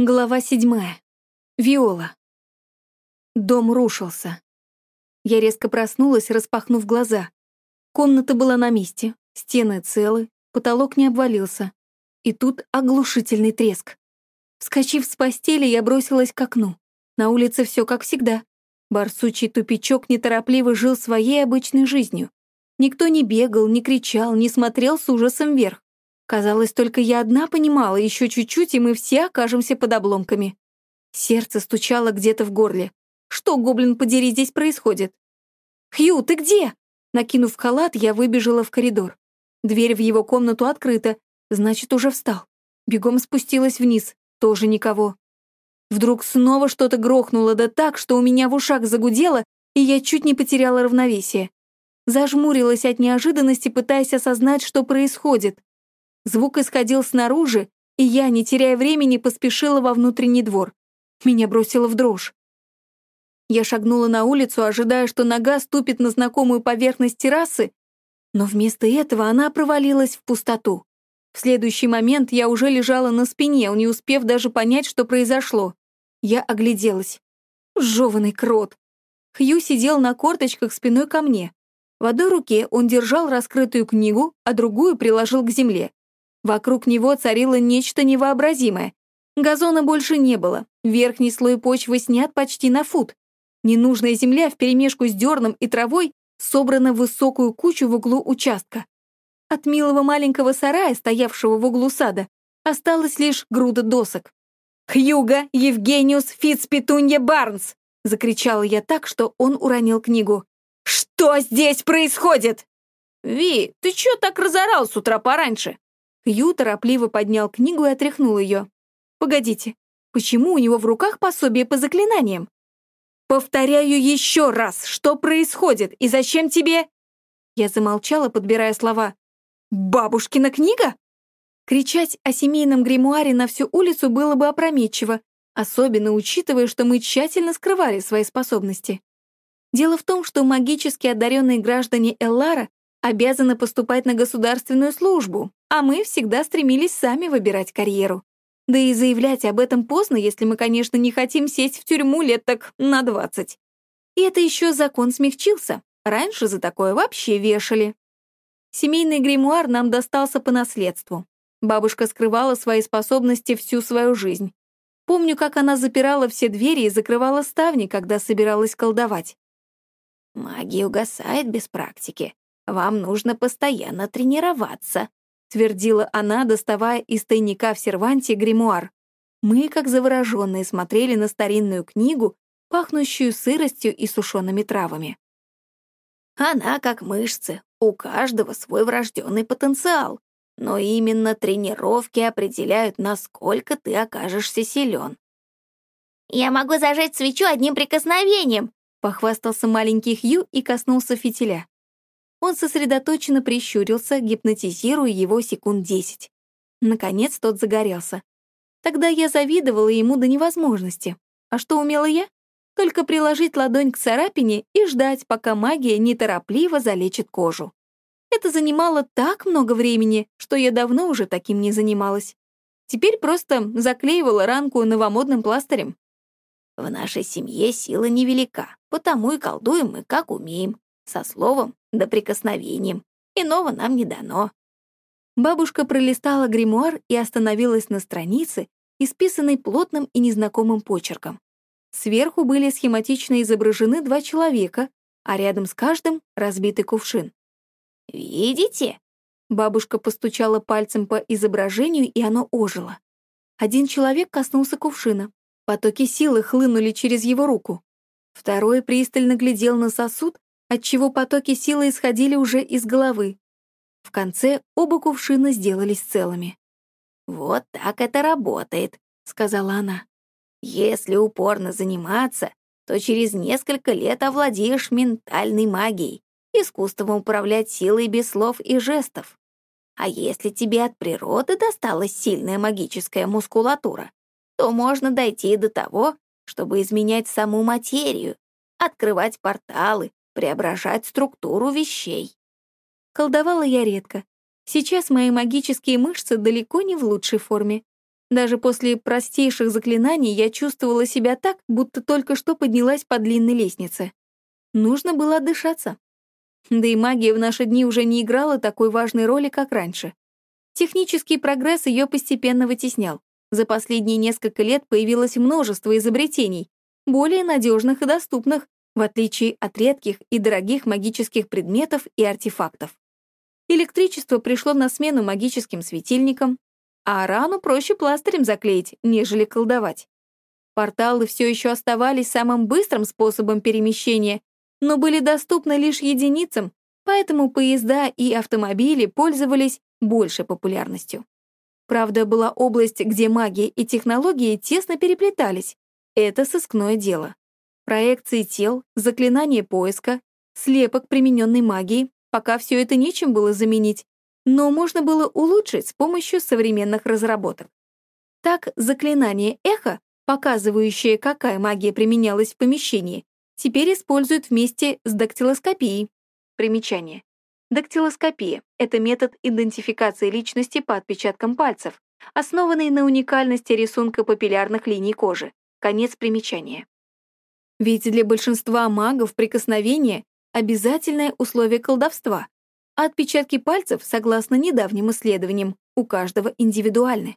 Глава седьмая. Виола. Дом рушился. Я резко проснулась, распахнув глаза. Комната была на месте, стены целы, потолок не обвалился. И тут оглушительный треск. Вскочив с постели, я бросилась к окну. На улице все как всегда. Барсучий тупичок неторопливо жил своей обычной жизнью. Никто не бегал, не кричал, не смотрел с ужасом вверх. Казалось, только я одна понимала, еще чуть-чуть, и мы все окажемся под обломками. Сердце стучало где-то в горле. Что, гоблин, подери, здесь происходит? «Хью, ты где?» Накинув халат, я выбежала в коридор. Дверь в его комнату открыта, значит, уже встал. Бегом спустилась вниз, тоже никого. Вдруг снова что-то грохнуло, да так, что у меня в ушах загудело, и я чуть не потеряла равновесие. Зажмурилась от неожиданности, пытаясь осознать, что происходит. Звук исходил снаружи, и я, не теряя времени, поспешила во внутренний двор. Меня бросило в дрожь. Я шагнула на улицу, ожидая, что нога ступит на знакомую поверхность террасы, но вместо этого она провалилась в пустоту. В следующий момент я уже лежала на спине, не успев даже понять, что произошло. Я огляделась. Жёванный крот. Хью сидел на корточках спиной ко мне. В одной руке он держал раскрытую книгу, а другую приложил к земле. Вокруг него царило нечто невообразимое. Газона больше не было, верхний слой почвы снят почти на фут. Ненужная земля вперемешку с дерном и травой собрана в высокую кучу в углу участка. От милого маленького сарая, стоявшего в углу сада, осталась лишь груда досок. «Хьюга Евгениус Фицпетунья Барнс!» — закричала я так, что он уронил книгу. «Что здесь происходит?» «Ви, ты чё так разорал с утра пораньше?» Хью торопливо поднял книгу и отряхнул ее. «Погодите, почему у него в руках пособие по заклинаниям?» «Повторяю еще раз, что происходит и зачем тебе...» Я замолчала, подбирая слова. «Бабушкина книга?» Кричать о семейном гримуаре на всю улицу было бы опрометчиво, особенно учитывая, что мы тщательно скрывали свои способности. Дело в том, что магически одаренные граждане Эллара обязаны поступать на государственную службу, а мы всегда стремились сами выбирать карьеру. Да и заявлять об этом поздно, если мы, конечно, не хотим сесть в тюрьму лет так на двадцать. И это еще закон смягчился. Раньше за такое вообще вешали. Семейный гримуар нам достался по наследству. Бабушка скрывала свои способности всю свою жизнь. Помню, как она запирала все двери и закрывала ставни, когда собиралась колдовать. «Магия угасает без практики. Вам нужно постоянно тренироваться», — твердила она, доставая из тайника в серванте гримуар. Мы, как завороженные, смотрели на старинную книгу, пахнущую сыростью и сушеными травами. «Она как мышцы, у каждого свой врожденный потенциал, но именно тренировки определяют, насколько ты окажешься силен. «Я могу зажечь свечу одним прикосновением», — похвастался маленький Хью и коснулся фитиля. Он сосредоточенно прищурился, гипнотизируя его секунд десять. Наконец тот загорелся. Тогда я завидовала ему до невозможности. А что умела я? Только приложить ладонь к царапине и ждать, пока магия неторопливо залечит кожу. Это занимало так много времени, что я давно уже таким не занималась. Теперь просто заклеивала ранку новомодным пластырем. В нашей семье сила невелика, потому и колдуем мы как умеем, со словом да прикосновением. Иного нам не дано. Бабушка пролистала гримуар и остановилась на странице, исписанной плотным и незнакомым почерком. Сверху были схематично изображены два человека, а рядом с каждым — разбитый кувшин. «Видите?» Бабушка постучала пальцем по изображению, и оно ожило. Один человек коснулся кувшина. Потоки силы хлынули через его руку. Второй пристально глядел на сосуд, отчего потоки силы исходили уже из головы. В конце оба кувшина сделались целыми. «Вот так это работает», — сказала она. «Если упорно заниматься, то через несколько лет овладеешь ментальной магией, искусством управлять силой без слов и жестов. А если тебе от природы досталась сильная магическая мускулатура, то можно дойти до того, чтобы изменять саму материю, открывать порталы, преображать структуру вещей. Колдовала я редко. Сейчас мои магические мышцы далеко не в лучшей форме. Даже после простейших заклинаний я чувствовала себя так, будто только что поднялась по длинной лестнице. Нужно было отдышаться. Да и магия в наши дни уже не играла такой важной роли, как раньше. Технический прогресс ее постепенно вытеснял. За последние несколько лет появилось множество изобретений, более надежных и доступных, в отличие от редких и дорогих магических предметов и артефактов. Электричество пришло на смену магическим светильникам, а рану проще пластырем заклеить, нежели колдовать. Порталы все еще оставались самым быстрым способом перемещения, но были доступны лишь единицам, поэтому поезда и автомобили пользовались большей популярностью. Правда, была область, где магия и технологии тесно переплетались. Это сыскное дело. Проекции тел, заклинание поиска, слепок примененной магии, пока все это нечем было заменить, но можно было улучшить с помощью современных разработок. Так, заклинание эхо, показывающее, какая магия применялась в помещении, теперь используют вместе с дактилоскопией. Примечание. Дактилоскопия — это метод идентификации личности по отпечаткам пальцев, основанный на уникальности рисунка папиллярных линий кожи. Конец примечания. Ведь для большинства магов прикосновение — обязательное условие колдовства, а отпечатки пальцев, согласно недавним исследованиям, у каждого индивидуальны.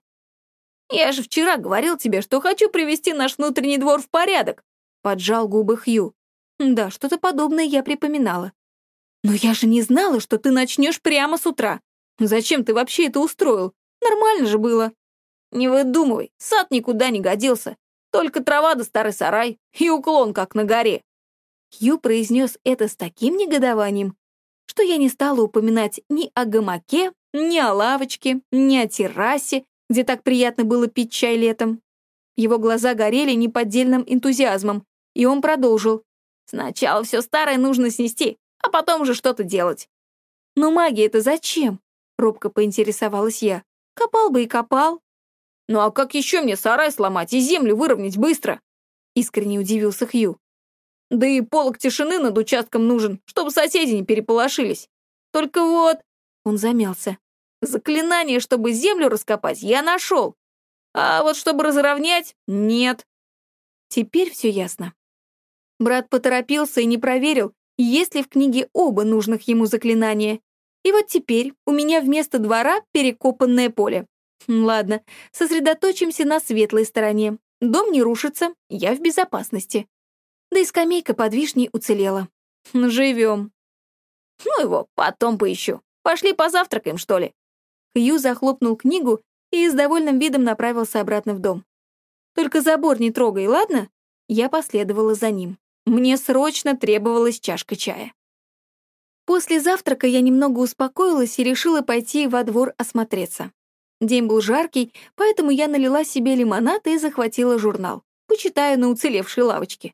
«Я же вчера говорил тебе, что хочу привести наш внутренний двор в порядок», — поджал губы Хью. Да, что-то подобное я припоминала. «Но я же не знала, что ты начнешь прямо с утра. Зачем ты вообще это устроил? Нормально же было». «Не выдумывай, сад никуда не годился. Только трава да старый сарай и уклон, как на горе». Хью произнес это с таким негодованием, что я не стала упоминать ни о гамаке, ни о лавочке, ни о террасе, где так приятно было пить чай летом. Его глаза горели неподдельным энтузиазмом, и он продолжил. «Сначала все старое нужно снести, а потом уже что-то делать». «Но магия это зачем?» — робко поинтересовалась я. «Копал бы и копал». «Ну а как еще мне сарай сломать и землю выровнять быстро?» — искренне удивился Хью. «Да и полок тишины над участком нужен, чтобы соседи не переполошились. Только вот...» — он замялся. «Заклинание, чтобы землю раскопать, я нашел. А вот чтобы разровнять — нет». Теперь все ясно. Брат поторопился и не проверил, есть ли в книге оба нужных ему заклинания. И вот теперь у меня вместо двора перекопанное поле. Ладно, сосредоточимся на светлой стороне. Дом не рушится, я в безопасности. Да и скамейка под вишней уцелела. Живем. Ну его, потом поищу. Пошли позавтракаем, что ли? Хью захлопнул книгу и с довольным видом направился обратно в дом. «Только забор не трогай, ладно?» Я последовала за ним. Мне срочно требовалась чашка чая. После завтрака я немного успокоилась и решила пойти во двор осмотреться. День был жаркий, поэтому я налила себе лимонад и захватила журнал. Почитаю на уцелевшей лавочке.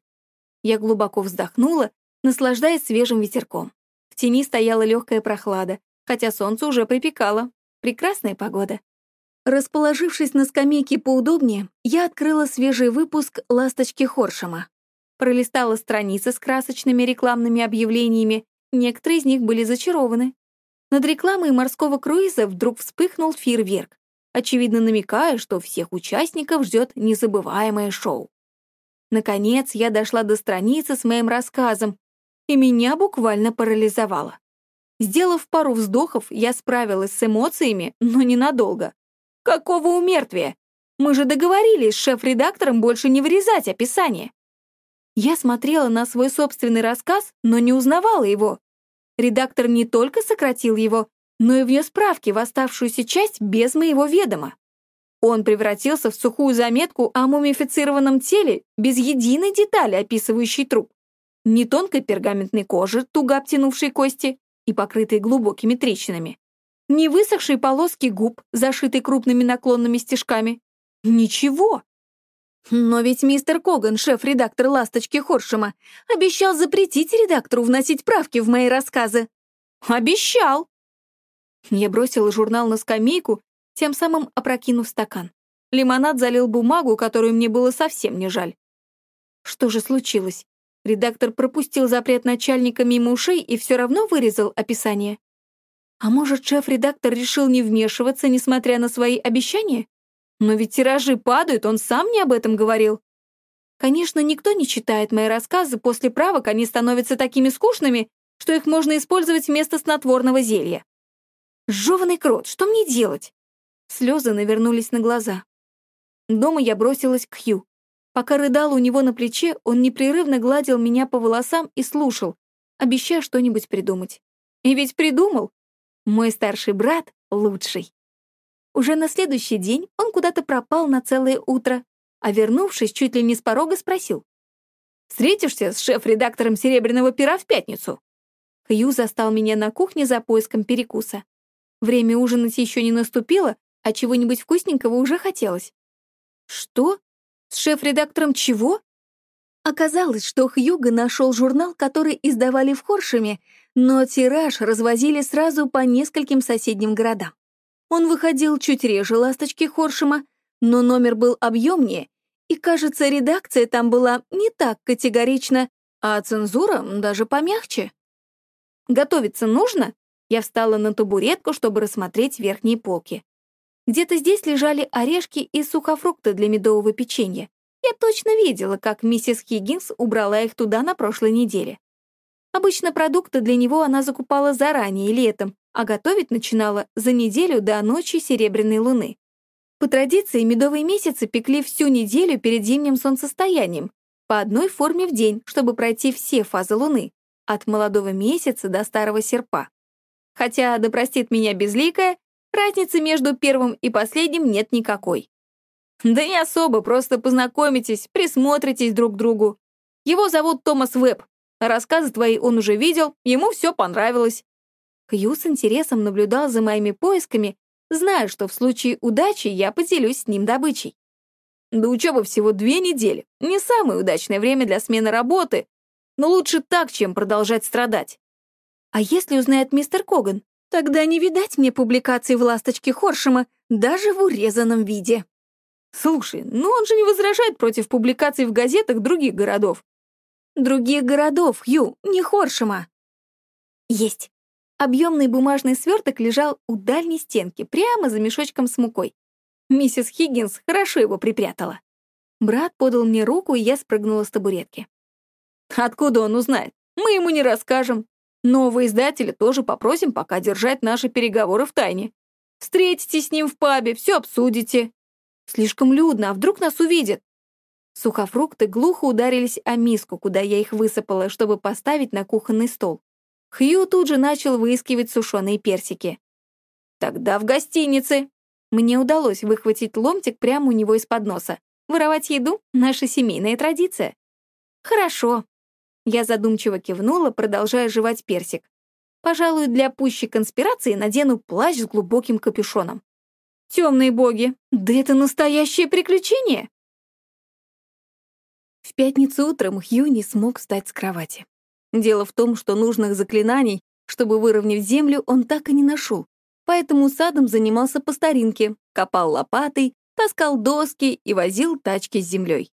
Я глубоко вздохнула, наслаждаясь свежим ветерком. В тени стояла легкая прохлада, хотя солнце уже припекало. Прекрасная погода. Расположившись на скамейке поудобнее, я открыла свежий выпуск «Ласточки Хоршема». Пролистала страницы с красочными рекламными объявлениями, некоторые из них были зачарованы. Над рекламой морского круиза вдруг вспыхнул фейерверк, очевидно намекая, что всех участников ждет незабываемое шоу. Наконец я дошла до страницы с моим рассказом, и меня буквально парализовало. Сделав пару вздохов, я справилась с эмоциями, но ненадолго. Какого умертвия? Мы же договорились с шеф-редактором больше не вырезать описание. Я смотрела на свой собственный рассказ, но не узнавала его. Редактор не только сократил его, но и внес справки в оставшуюся часть без моего ведома. Он превратился в сухую заметку о мумифицированном теле без единой детали, описывающей труп. Ни тонкой пергаментной кожи, туго обтянувшей кости и покрытой глубокими трещинами. Ни высохшей полоски губ, зашитой крупными наклонными стежками. Ничего. Но ведь мистер Коган, шеф-редактор «Ласточки Хоршема», обещал запретить редактору вносить правки в мои рассказы. Обещал. Я бросила журнал на скамейку, тем самым опрокинув стакан. Лимонад залил бумагу, которую мне было совсем не жаль. Что же случилось? Редактор пропустил запрет начальника мимо ушей и все равно вырезал описание. А может, шеф-редактор решил не вмешиваться, несмотря на свои обещания? Но ведь тиражи падают, он сам мне об этом говорил. Конечно, никто не читает мои рассказы, после правок они становятся такими скучными, что их можно использовать вместо снотворного зелья. Жёванный крот, что мне делать? Слезы навернулись на глаза. Дома я бросилась к Хью. Пока рыдала у него на плече, он непрерывно гладил меня по волосам и слушал, обещая что-нибудь придумать. И ведь придумал. Мой старший брат лучший. Уже на следующий день он куда-то пропал на целое утро, а вернувшись, чуть ли не с порога спросил. «Встретишься с шеф-редактором «Серебряного пера» в пятницу?» Хью застал меня на кухне за поиском перекуса. Время ужинать еще не наступило, а чего-нибудь вкусненького уже хотелось. «Что? С шеф-редактором чего?» Оказалось, что Хьюго нашел журнал, который издавали в Хоршеме, но тираж развозили сразу по нескольким соседним городам. Он выходил чуть реже «Ласточки Хоршема», но номер был объемнее, и, кажется, редакция там была не так категорична, а цензура даже помягче. «Готовиться нужно?» Я встала на табуретку, чтобы рассмотреть верхние полки. Где-то здесь лежали орешки и сухофрукты для медового печенья. Я точно видела, как миссис Хиггинс убрала их туда на прошлой неделе. Обычно продукты для него она закупала заранее летом, а готовить начинала за неделю до ночи Серебряной Луны. По традиции, медовые месяцы пекли всю неделю перед зимним солнцестоянием, по одной форме в день, чтобы пройти все фазы Луны, от молодого месяца до старого серпа. Хотя, да простит меня безликая, разницы между первым и последним нет никакой. Да не особо, просто познакомитесь, присмотритесь друг к другу. Его зовут Томас Веб. Рассказы твои он уже видел, ему все понравилось. Хью с интересом наблюдал за моими поисками Знаю, что в случае удачи я поделюсь с ним добычей. До учебы всего две недели. Не самое удачное время для смены работы, но лучше так, чем продолжать страдать. А если узнает мистер Коган, тогда не видать мне публикаций в «Ласточке Хоршема» даже в урезанном виде. Слушай, ну он же не возражает против публикаций в газетах других городов. Других городов, Ю, не Хоршема. Есть. Объемный бумажный сверток лежал у дальней стенки, прямо за мешочком с мукой. Миссис Хиггинс хорошо его припрятала. Брат подал мне руку, и я спрыгнула с табуретки. «Откуда он узнает? Мы ему не расскажем. Нового издателя тоже попросим пока держать наши переговоры в тайне. Встретитесь с ним в пабе, все обсудите. Слишком людно, а вдруг нас увидят?» Сухофрукты глухо ударились о миску, куда я их высыпала, чтобы поставить на кухонный стол. Хью тут же начал выискивать сушеные персики. «Тогда в гостинице!» Мне удалось выхватить ломтик прямо у него из-под носа. Воровать еду — наша семейная традиция. «Хорошо». Я задумчиво кивнула, продолжая жевать персик. Пожалуй, для пущей конспирации надену плащ с глубоким капюшоном. Темные боги, да это настоящее приключение! В пятницу утром Хью не смог встать с кровати. Дело в том, что нужных заклинаний, чтобы выровнять землю, он так и не нашел. Поэтому садом занимался по старинке, копал лопатой, таскал доски и возил тачки с землей.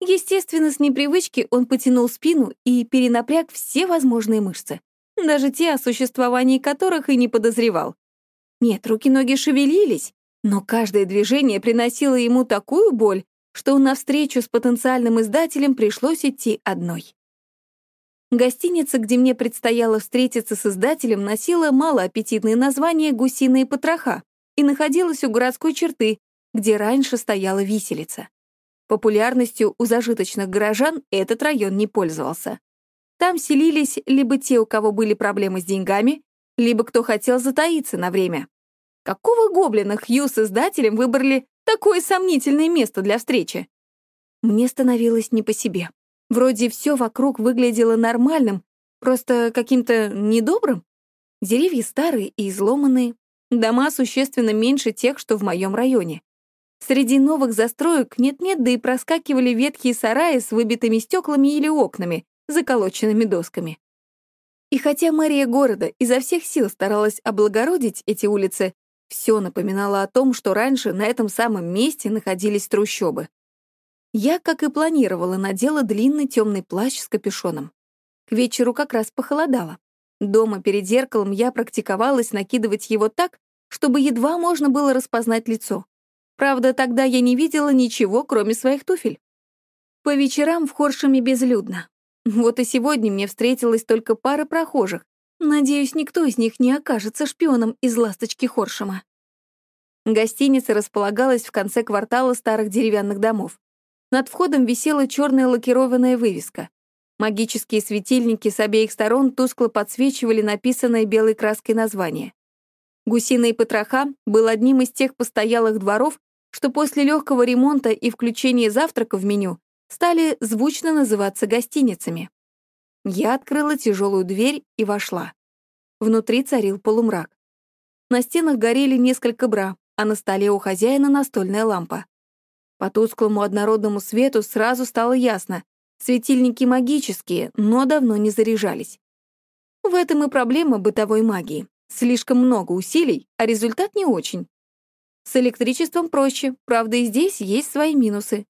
Естественно, с непривычки он потянул спину и перенапряг все возможные мышцы, даже те, о существовании которых и не подозревал. Нет, руки-ноги шевелились, но каждое движение приносило ему такую боль, что навстречу с потенциальным издателем пришлось идти одной. Гостиница, где мне предстояло встретиться с издателем, носила малоаппетитное название «Гусиные потроха» и находилась у городской черты, где раньше стояла виселица. Популярностью у зажиточных горожан этот район не пользовался. Там селились либо те, у кого были проблемы с деньгами, либо кто хотел затаиться на время. Какого гоблина Хью с издателем выбрали такое сомнительное место для встречи? Мне становилось не по себе. Вроде все вокруг выглядело нормальным, просто каким-то недобрым. Деревья старые и изломанные, дома существенно меньше тех, что в моем районе. Среди новых застроек нет-нет, да и проскакивали ветхие сараи с выбитыми стеклами или окнами, заколоченными досками. И хотя мэрия города изо всех сил старалась облагородить эти улицы, все напоминало о том, что раньше на этом самом месте находились трущобы. Я, как и планировала, надела длинный темный плащ с капюшоном. К вечеру как раз похолодало. Дома перед зеркалом я практиковалась накидывать его так, чтобы едва можно было распознать лицо. Правда, тогда я не видела ничего, кроме своих туфель. По вечерам в Хоршеме безлюдно. Вот и сегодня мне встретилась только пара прохожих. Надеюсь, никто из них не окажется шпионом из «Ласточки Хоршема». Гостиница располагалась в конце квартала старых деревянных домов. Над входом висела черная лакированная вывеска. Магические светильники с обеих сторон тускло подсвечивали написанное белой краской название. Гусиные потроха был одним из тех постоялых дворов, что после легкого ремонта и включения завтрака в меню стали звучно называться гостиницами. Я открыла тяжелую дверь и вошла. Внутри царил полумрак. На стенах горели несколько бра, а на столе у хозяина настольная лампа. По тусклому однородному свету сразу стало ясно, Светильники магические, но давно не заряжались. В этом и проблема бытовой магии. Слишком много усилий, а результат не очень. С электричеством проще, правда и здесь есть свои минусы.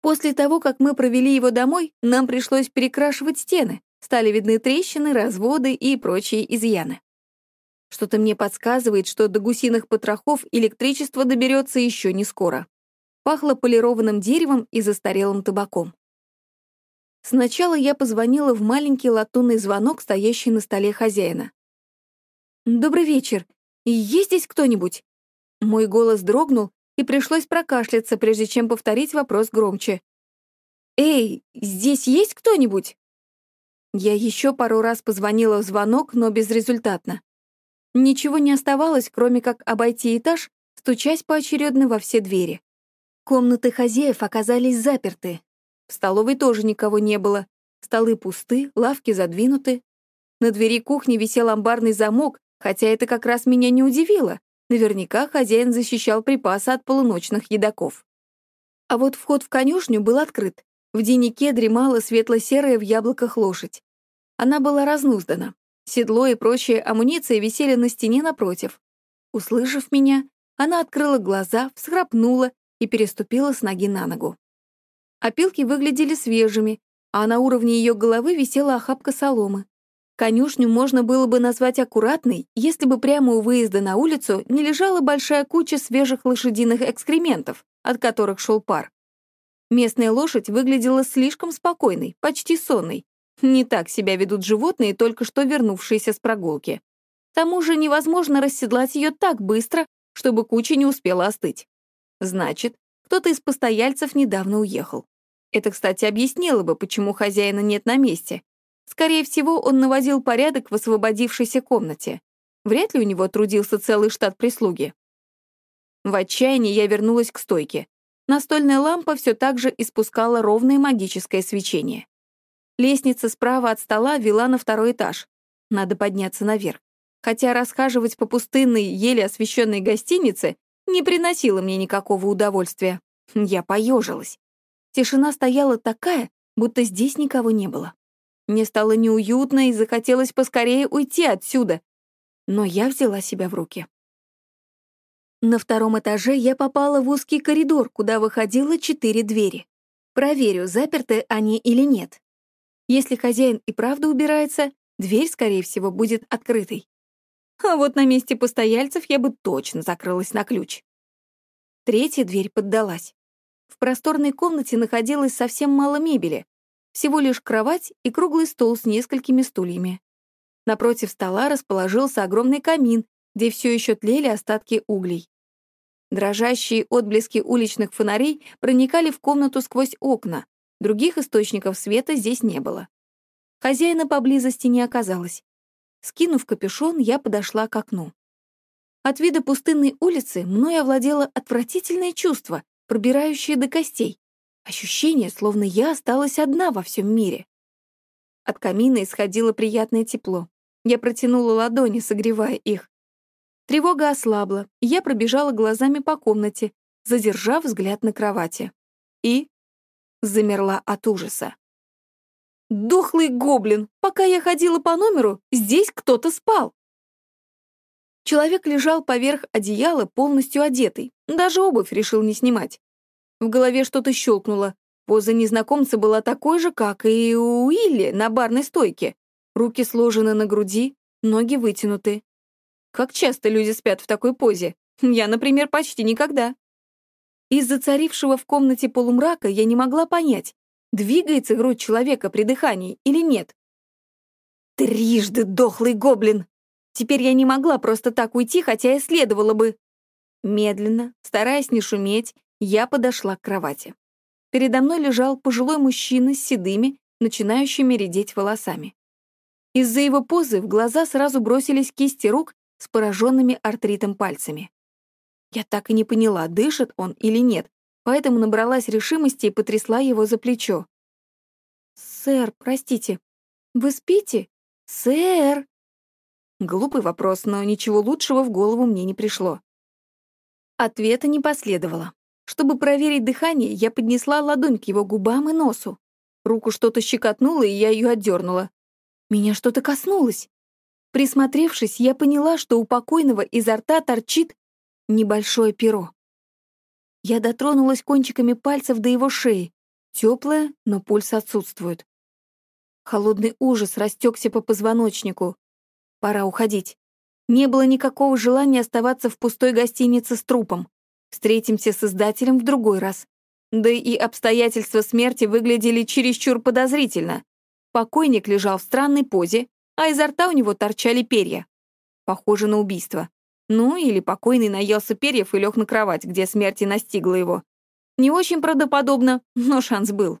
После того, как мы провели его домой, нам пришлось перекрашивать стены, стали видны трещины, разводы и прочие изъяны. Что-то мне подсказывает, что до гусиных потрохов электричество доберется еще не скоро. Пахло полированным деревом и застарелым табаком. Сначала я позвонила в маленький латунный звонок, стоящий на столе хозяина. «Добрый вечер. Есть здесь кто-нибудь?» Мой голос дрогнул, и пришлось прокашляться, прежде чем повторить вопрос громче. «Эй, здесь есть кто-нибудь?» Я еще пару раз позвонила в звонок, но безрезультатно. Ничего не оставалось, кроме как обойти этаж, стучась поочередно во все двери. Комнаты хозяев оказались заперты, в столовой тоже никого не было. Столы пусты, лавки задвинуты. На двери кухни висел амбарный замок, хотя это как раз меня не удивило. Наверняка хозяин защищал припасы от полуночных едоков. А вот вход в конюшню был открыт. В деннике дремала светло-серая в яблоках лошадь. Она была разнуздана. Седло и прочая амуниция висели на стене напротив. Услышав меня, она открыла глаза, всхрапнула и переступила с ноги на ногу. Опилки выглядели свежими, а на уровне ее головы висела охапка соломы. Конюшню можно было бы назвать аккуратной, если бы прямо у выезда на улицу не лежала большая куча свежих лошадиных экскрементов, от которых шел пар. Местная лошадь выглядела слишком спокойной, почти сонной. Не так себя ведут животные, только что вернувшиеся с прогулки. К тому же невозможно расседлать ее так быстро, чтобы куча не успела остыть. Значит, кто-то из постояльцев недавно уехал. Это, кстати, объяснило бы, почему хозяина нет на месте. Скорее всего, он наводил порядок в освободившейся комнате. Вряд ли у него трудился целый штат прислуги. В отчаянии я вернулась к стойке. Настольная лампа все так же испускала ровное магическое свечение. Лестница справа от стола вела на второй этаж. Надо подняться наверх. Хотя расхаживать по пустынной, еле освещенной гостинице не приносило мне никакого удовольствия. Я поежилась. Тишина стояла такая, будто здесь никого не было. Мне стало неуютно и захотелось поскорее уйти отсюда. Но я взяла себя в руки. На втором этаже я попала в узкий коридор, куда выходило четыре двери. Проверю, заперты они или нет. Если хозяин и правда убирается, дверь, скорее всего, будет открытой. А вот на месте постояльцев я бы точно закрылась на ключ. Третья дверь поддалась. В просторной комнате находилось совсем мало мебели, всего лишь кровать и круглый стол с несколькими стульями. Напротив стола расположился огромный камин, где все еще тлели остатки углей. Дрожащие отблески уличных фонарей проникали в комнату сквозь окна, других источников света здесь не было. Хозяина поблизости не оказалось. Скинув капюшон, я подошла к окну. От вида пустынной улицы мной овладело отвратительное чувство, пробирающее до костей. Ощущение, словно я осталась одна во всем мире. От камина исходило приятное тепло. Я протянула ладони, согревая их. Тревога ослабла, и я пробежала глазами по комнате, задержав взгляд на кровати. И замерла от ужаса. Дохлый гоблин! Пока я ходила по номеру, здесь кто-то спал. Человек лежал поверх одеяла, полностью одетый. Даже обувь решил не снимать. В голове что-то щелкнуло. Поза незнакомца была такой же, как и у Уилли на барной стойке. Руки сложены на груди, ноги вытянуты. Как часто люди спят в такой позе? Я, например, почти никогда. Из-за царившего в комнате полумрака я не могла понять, двигается грудь человека при дыхании или нет. Трижды дохлый гоблин! Теперь я не могла просто так уйти, хотя и следовало бы. Медленно, стараясь не шуметь, я подошла к кровати. Передо мной лежал пожилой мужчина с седыми, начинающими редеть волосами. Из-за его позы в глаза сразу бросились кисти рук с пораженными артритом пальцами. Я так и не поняла, дышит он или нет, поэтому набралась решимости и потрясла его за плечо. «Сэр, простите, вы спите? Сэр!» Глупый вопрос, но ничего лучшего в голову мне не пришло. Ответа не последовало. Чтобы проверить дыхание, я поднесла ладонь к его губам и носу. Руку что-то щекотнуло, и я ее отдернула. Меня что-то коснулось. Присмотревшись, я поняла, что у покойного изо рта торчит небольшое перо. Я дотронулась кончиками пальцев до его шеи. Теплая, но пульс отсутствует. Холодный ужас растекся по позвоночнику. Пора уходить. Не было никакого желания оставаться в пустой гостинице с трупом. Встретимся с издателем в другой раз. Да и обстоятельства смерти выглядели чересчур подозрительно. Покойник лежал в странной позе, а изо рта у него торчали перья. Похоже на убийство. Ну, или покойный наелся перьев и лег на кровать, где смерть и настигла его. Не очень правдоподобно, но шанс был.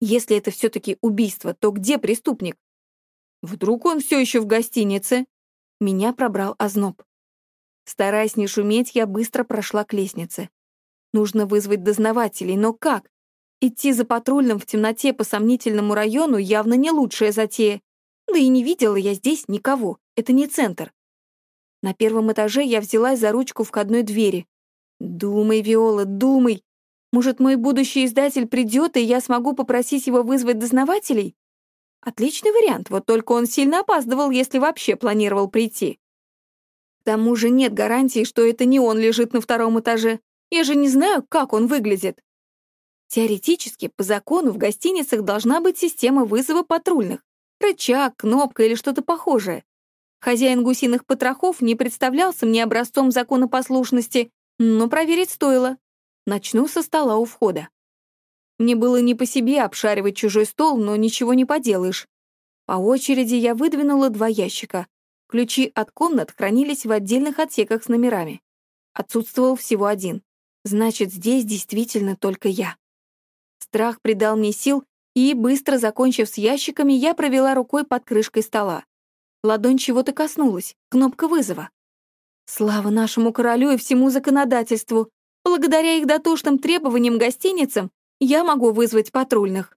Если это все-таки убийство, то где преступник? Вдруг он все еще в гостинице? Меня пробрал озноб. Стараясь не шуметь, я быстро прошла к лестнице. Нужно вызвать дознавателей, но как? Идти за патрульным в темноте по сомнительному району явно не лучшая затея. Да и не видела я здесь никого. Это не центр. На первом этаже я взялась за ручку входной двери. Думай, Виола, думай. Может, мой будущий издатель придет, и я смогу попросить его вызвать дознавателей? Отличный вариант, вот только он сильно опаздывал, если вообще планировал прийти. К тому же нет гарантии, что это не он лежит на втором этаже. Я же не знаю, как он выглядит. Теоретически, по закону, в гостиницах должна быть система вызова патрульных. Рычаг, кнопка или что-то похожее. Хозяин гусиных потрохов не представлялся мне образцом законопослушности, но проверить стоило. Начну со стола у входа. Мне было не по себе обшаривать чужой стол, но ничего не поделаешь. По очереди я выдвинула два ящика. Ключи от комнат хранились в отдельных отсеках с номерами. Отсутствовал всего один. Значит, здесь действительно только я. Страх придал мне сил, и, быстро закончив с ящиками, я провела рукой под крышкой стола. Ладонь чего-то коснулась, кнопка вызова. Слава нашему королю и всему законодательству! Благодаря их дотошным требованиям гостиницам я могу вызвать патрульных.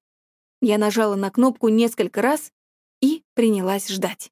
Я нажала на кнопку несколько раз и принялась ждать.